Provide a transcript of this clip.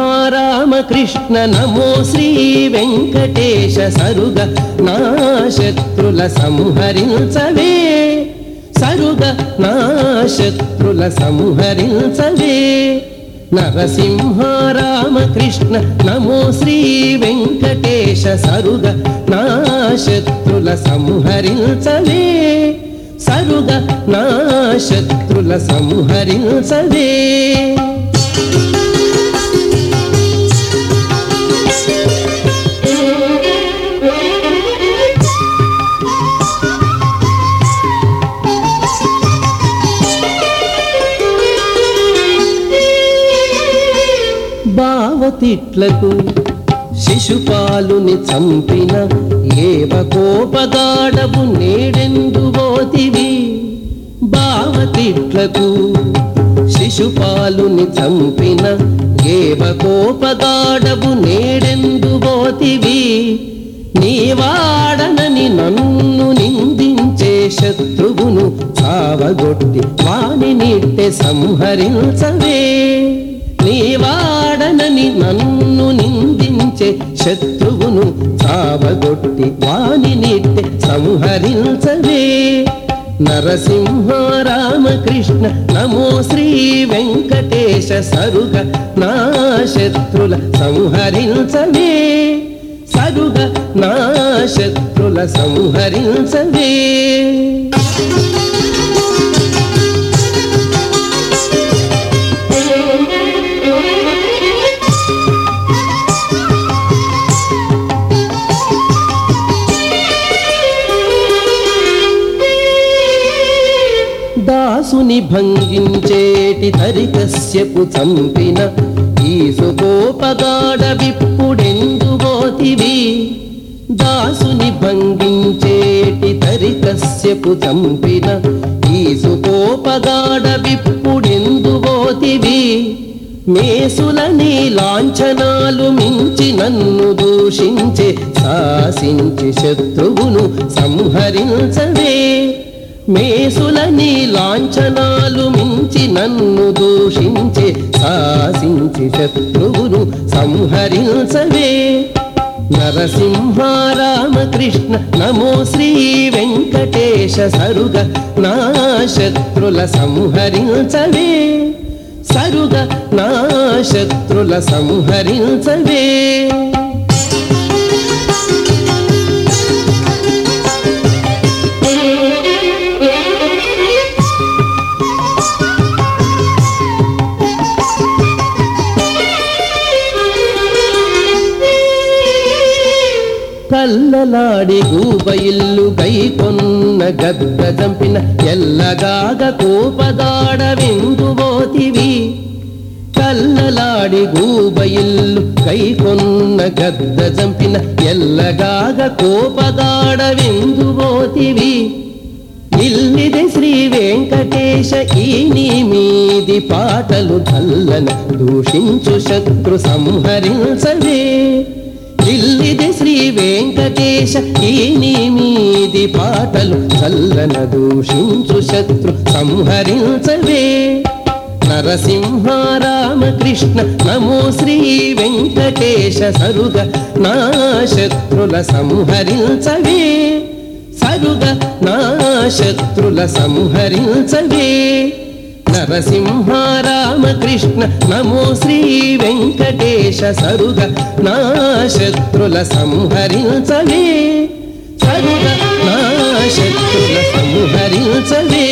నరసింహారామకృష్ణ నమో శ్రీ వెంకటేశ సరుగ నా శత్రుల సంహరించవే. సరుగ నా శత్రుల సంహరించవే. నరసింహ రామకృష్ణ నమో శ్రీ వెంకటేశ సరుగ నా శత్రుల సంహరించవే సరుగ నా శత్రుల సంహరించవే భావతిట్లకు శిశుపాలుని చంపిన ఏవ కోపదాడవు నేడెందు పోతివి భావతిట్లకు శిశుపాలుని చంపిన ఏవ కోపదాడవు నేడెందు పోతివి నీవాడనని నన్ను నిందించే శత్రువును చావగొట్టి వాణి నిట్టె సంహరించవే. వాడనని నన్ను నిందించే శత్రువును చావగొట్టి వాని నిట్టె సంహరించవే. నరసింహ రామకృష్ణ నమో శ్రీ వెంకటేశ సరుగ నా శత్రుల సంహరించవే. సరుగ నా శత్రుల సంహరించవే. దాసుని భంగించేటి తరికశ్యపు చంపిన ఈసుకోపగాడ విప్పుడెందు పోతివి దాసుని భంగించేటి తరికశ్యపు చంపిన ఈసుకోపగాడ విప్పుడెందు పోతివి మేసులని లాంఛనాలు మించి నన్ను దూషించే శాసించి శత్రువును సంహరించవే. మేసులని లాంఛనాలు మించి నన్ను దూషించే శాసించి శత్రువును సంహరించవే. నరసింహారామకృష్ణ నమో శ్రీ వెంకటేశ సరుగ నా శత్రుల సంహరించవే. సరుగ నా శత్రుల సంహరించవే. కల్లలాడి గూబయిల్లు గైకొన్న గద్ద చంపిన ఎల్లగాగ కోపదాడ విందుబోతివి కల్లలాడి గూబయిల్లు కైకొన్న గద్ద చంపిన ఎల్లగాగ కోపదాడ విందుబోతివి ఇల్లిది శ్రీ వెంకటేశ ఈ నీ మీది పాటలు చల్లన దూషించు శత్రు సంహరించవే. వెంకటేశ ఈ మీది పాటలు చల్లన దూషించు శత్రు సంహరించవే. నరసింహ రామకృష్ణ నమో శ్రీ వెంకటేశ సరుగ నా శత్రుల సంహరించవే. సరుగ నా శత్రుల సంహరించవే. నరసింహ రామకృష్ణ నమో శ్రీ వెంకటేశ సరుగ నా శత్రుల సంహరించలే సరుగ నా శత్రుల సంహరించలే